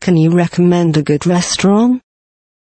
Can you recommend a good restaurant?